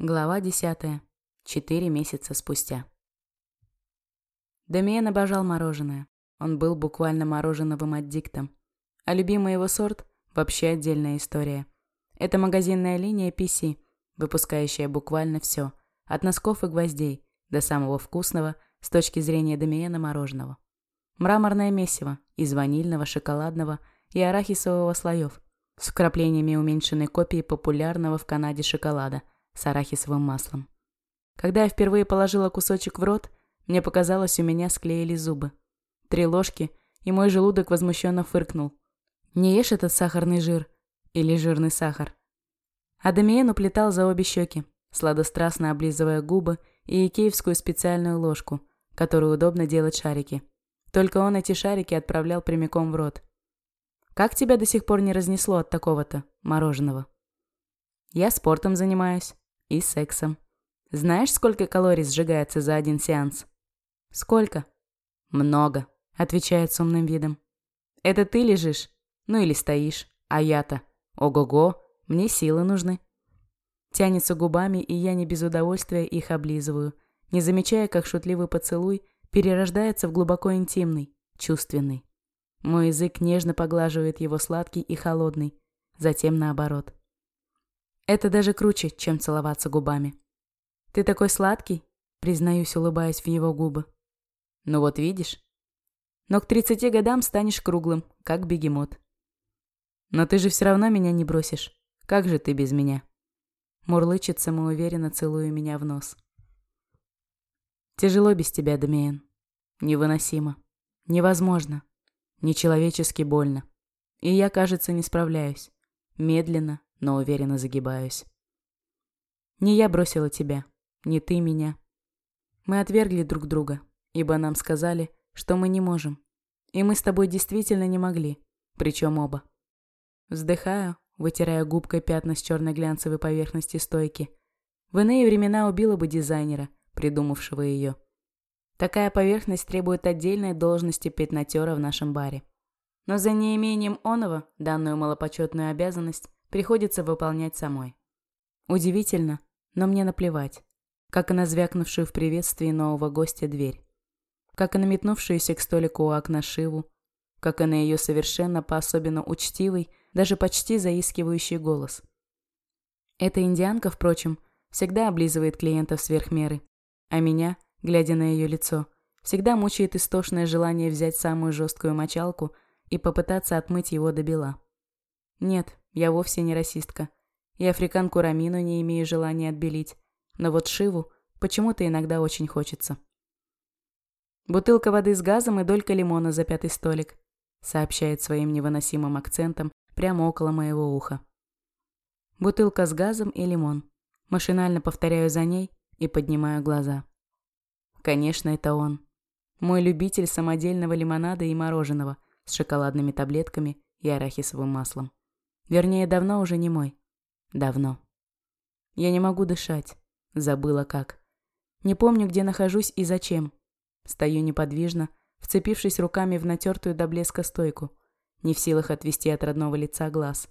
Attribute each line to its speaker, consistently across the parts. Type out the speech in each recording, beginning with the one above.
Speaker 1: Глава десятая. Четыре месяца спустя. Демиен обожал мороженое. Он был буквально мороженовым аддиктом. А любимый его сорт – вообще отдельная история. Это магазинная линия PC, выпускающая буквально все, от носков и гвоздей до самого вкусного с точки зрения Демиена мороженого. Мраморное месиво из ванильного, шоколадного и арахисового слоев с вкраплениями уменьшенной копии популярного в Канаде шоколада – с арахисовым маслом. Когда я впервые положила кусочек в рот, мне показалось, у меня склеили зубы. Три ложки, и мой желудок возмущенно фыркнул. Не ешь этот сахарный жир. Или жирный сахар. Адамиен уплетал за обе щеки, сладострастно облизывая губы и икеевскую специальную ложку, которую удобно делать шарики. Только он эти шарики отправлял прямиком в рот. «Как тебя до сих пор не разнесло от такого-то мороженого?» «Я спортом занимаюсь», и сексом. Знаешь, сколько калорий сжигается за один сеанс? Сколько? Много, отвечает с умным видом. Это ты лежишь? Ну или стоишь? А я-то? Ого-го, мне силы нужны. Тянется губами, и я не без удовольствия их облизываю, не замечая, как шутливый поцелуй перерождается в глубоко интимный, чувственный. Мой язык нежно поглаживает его сладкий и холодный, затем наоборот. Это даже круче, чем целоваться губами. Ты такой сладкий, признаюсь, улыбаясь в его губы. Ну вот видишь. Но к 30 годам станешь круглым, как бегемот. Но ты же все равно меня не бросишь. Как же ты без меня? Мурлычет самоуверенно, целуя меня в нос. Тяжело без тебя, Дамиен. Невыносимо. Невозможно. Нечеловечески больно. И я, кажется, не справляюсь. Медленно, но уверенно загибаюсь. Не я бросила тебя, не ты меня. Мы отвергли друг друга, ибо нам сказали, что мы не можем. И мы с тобой действительно не могли, причем оба. Вздыхаю, вытирая губкой пятна с черной глянцевой поверхности стойки. В иные времена убила бы дизайнера, придумавшего ее. Такая поверхность требует отдельной должности пятнотера в нашем баре. Но за неимением оного данную малопочетную обязанность приходится выполнять самой. Удивительно, но мне наплевать. Как и на звякнувшую в приветствии нового гостя дверь. Как и на метнувшуюся к столику у окна Шиву. Как и на ее совершенно по-особенно учтивый, даже почти заискивающий голос. Эта индианка, впрочем, всегда облизывает клиентов сверх меры. А меня, глядя на ее лицо, всегда мучает истошное желание взять самую жесткую мочалку и попытаться отмыть его до бела. Нет, я вовсе не расистка. И африканку Рамину не имею желания отбелить. Но вот Шиву почему-то иногда очень хочется. «Бутылка воды с газом и долька лимона за пятый столик», сообщает своим невыносимым акцентом прямо около моего уха. Бутылка с газом и лимон. Машинально повторяю за ней и поднимаю глаза. Конечно, это он. Мой любитель самодельного лимонада и мороженого с шоколадными таблетками и арахисовым маслом. Вернее, давно уже не мой. Давно. Я не могу дышать. Забыла как. Не помню, где нахожусь и зачем. Стою неподвижно, вцепившись руками в натертую до блеска стойку, не в силах отвести от родного лица глаз.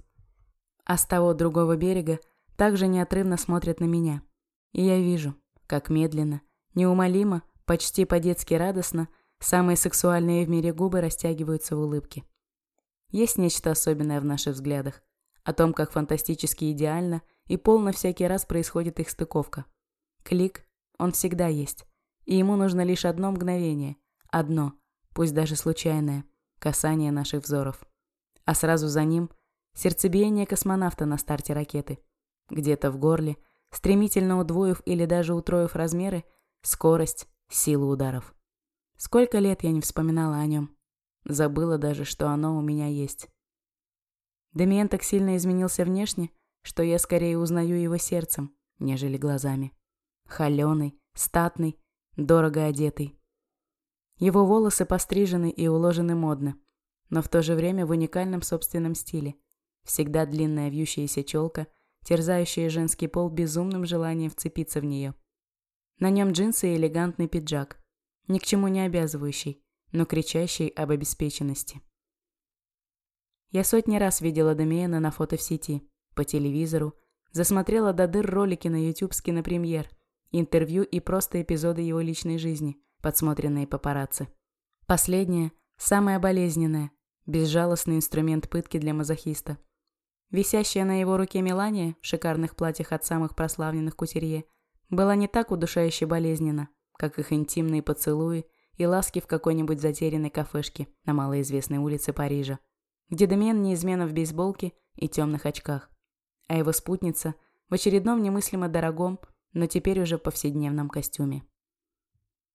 Speaker 1: А с того другого берега также неотрывно смотрят на меня. И я вижу, как медленно, неумолимо, почти по-детски радостно, самые сексуальные в мире губы растягиваются в улыбке. Есть нечто особенное в наших взглядах о том, как фантастически идеально и полно всякий раз происходит их стыковка. Клик, он всегда есть, и ему нужно лишь одно мгновение, одно, пусть даже случайное, касание наших взоров. А сразу за ним сердцебиение космонавта на старте ракеты. Где-то в горле, стремительно удвоив или даже утроив размеры, скорость, силу ударов. Сколько лет я не вспоминала о нем. Забыла даже, что оно у меня есть. Демиен так сильно изменился внешне, что я скорее узнаю его сердцем, нежели глазами. Холеный, статный, дорого одетый. Его волосы пострижены и уложены модно, но в то же время в уникальном собственном стиле. Всегда длинная вьющаяся челка, терзающая женский пол безумным желанием вцепиться в нее. На нем джинсы и элегантный пиджак, ни к чему не обязывающий, но кричащий об обеспеченности. Я сотни раз видела Демиена на фото в сети, по телевизору, Засмотрела до дыр ролики на YouTube с кинопремьер, интервью и просто эпизоды его личной жизни, подсмотренные папарацци. Последнее – самое болезненное, безжалостный инструмент пытки для мазохиста. Висящая на его руке Мелания в шикарных платьях от самых прославленных кутерье была не так удушающе болезненна, как их интимные поцелуи и ласки в какой-нибудь затерянной кафешке на малоизвестной улице Парижа, где Домен неизменно в бейсболке и темных очках, а его спутница в очередном немыслимо дорогом, но теперь уже повседневном костюме.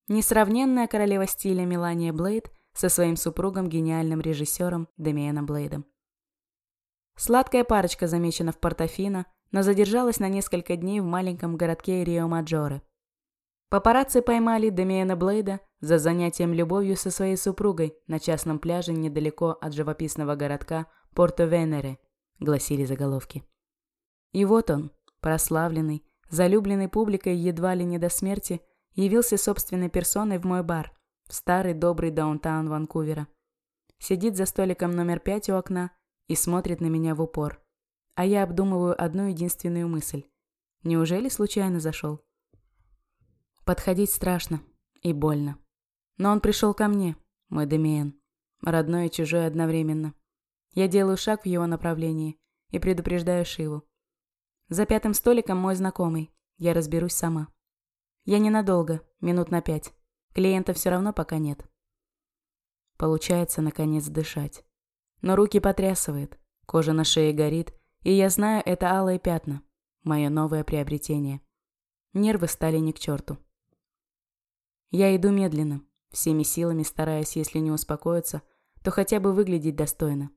Speaker 1: Несравненная королева стиля Мелания Блейд со своим супругом гениальным режиссером Демианом Блейдом. Сладкая парочка замечена в Портофино, но задержалась на несколько дней в маленьком городке Рио-Маджоре. Папарацци поймали Демиана Блейда за занятием любовью со своей супругой на частном пляже недалеко от живописного городка Порто-Венере, гласили заголовки. И вот он, прославленный, залюбленный публикой едва ли не до смерти, явился собственной персоной в мой бар, в старый добрый даунтаун Ванкувера. Сидит за столиком номер пять у окна и смотрит на меня в упор. А я обдумываю одну единственную мысль. Неужели случайно зашел? Подходить страшно и больно. Но он пришел ко мне, мой Демиен. Родной и чужой одновременно. Я делаю шаг в его направлении и предупреждаю Шиву. За пятым столиком мой знакомый. Я разберусь сама. Я ненадолго, минут на пять. Клиента все равно пока нет. Получается, наконец, дышать. Но руки потрясывает, кожа на шее горит, и я знаю, это алые пятна. Мое новое приобретение. Нервы стали не к черту. Я иду медленно, всеми силами стараясь, если не успокоиться, то хотя бы выглядеть достойно.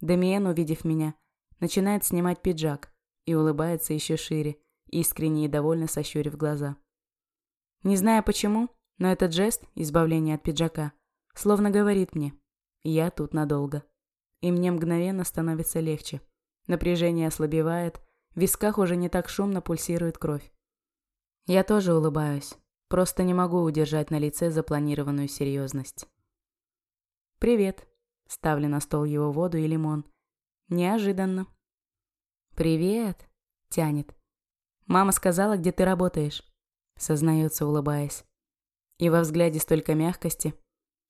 Speaker 1: Демиен, увидев меня, начинает снимать пиджак и улыбается еще шире, искренне и довольно сощурив глаза. Не знаю почему, но этот жест, избавления от пиджака, словно говорит мне «я тут надолго». И мне мгновенно становится легче. Напряжение ослабевает, в висках уже не так шумно пульсирует кровь. Я тоже улыбаюсь, просто не могу удержать на лице запланированную серьезность. «Привет», – ставлю на стол его воду и лимон. Неожиданно. «Привет», – тянет. «Мама сказала, где ты работаешь», – сознается, улыбаясь. И во взгляде столько мягкости,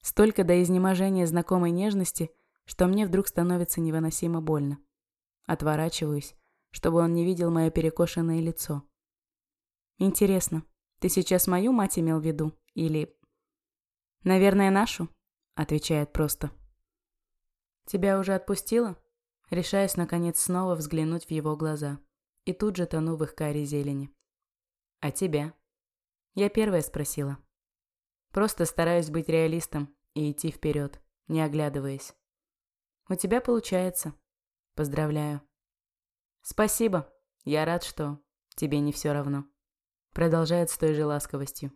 Speaker 1: столько до изнеможения знакомой нежности, что мне вдруг становится невыносимо больно. Отворачиваюсь, чтобы он не видел мое перекошенное лицо. «Интересно, ты сейчас мою мать имел в виду? Или...» «Наверное, нашу?» – отвечает просто. «Тебя уже отпустила?» Решаюсь, наконец, снова взглянуть в его глаза. И тут же тону в их каре зелени. «А тебя?» Я первая спросила. Просто стараюсь быть реалистом и идти вперед, не оглядываясь. У тебя получается. Поздравляю. Спасибо. Я рад, что тебе не все равно. Продолжает с той же ласковостью.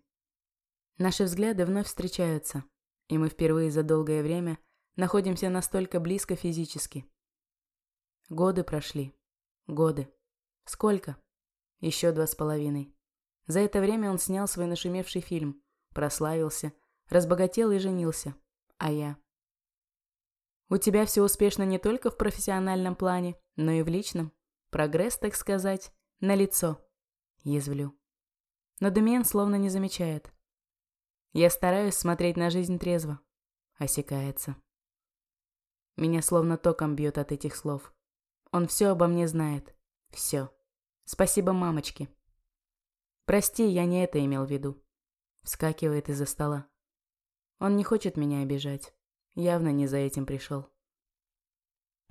Speaker 1: Наши взгляды вновь встречаются, и мы впервые за долгое время находимся настолько близко физически. Годы прошли. Годы. Сколько? Еще два с половиной. За это время он снял свой нашумевший фильм, прославился, разбогател и женился. А я? У тебя все успешно не только в профессиональном плане, но и в личном. Прогресс, так сказать, на лицо. Язвлю. Но Демиан словно не замечает. Я стараюсь смотреть на жизнь трезво. Осекается. Меня словно током бьет от этих слов. Он все обо мне знает. Все. Спасибо мамочке. Прости, я не это имел в виду. Вскакивает из-за стола. Он не хочет меня обижать. Явно не за этим пришел.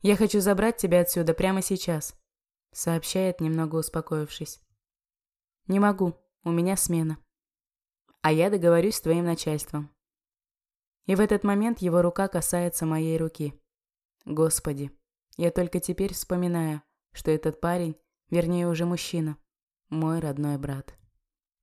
Speaker 1: «Я хочу забрать тебя отсюда прямо сейчас», — сообщает, немного успокоившись. «Не могу, у меня смена. А я договорюсь с твоим начальством». И в этот момент его рука касается моей руки. Господи, я только теперь вспоминаю, что этот парень, вернее уже мужчина, мой родной брат.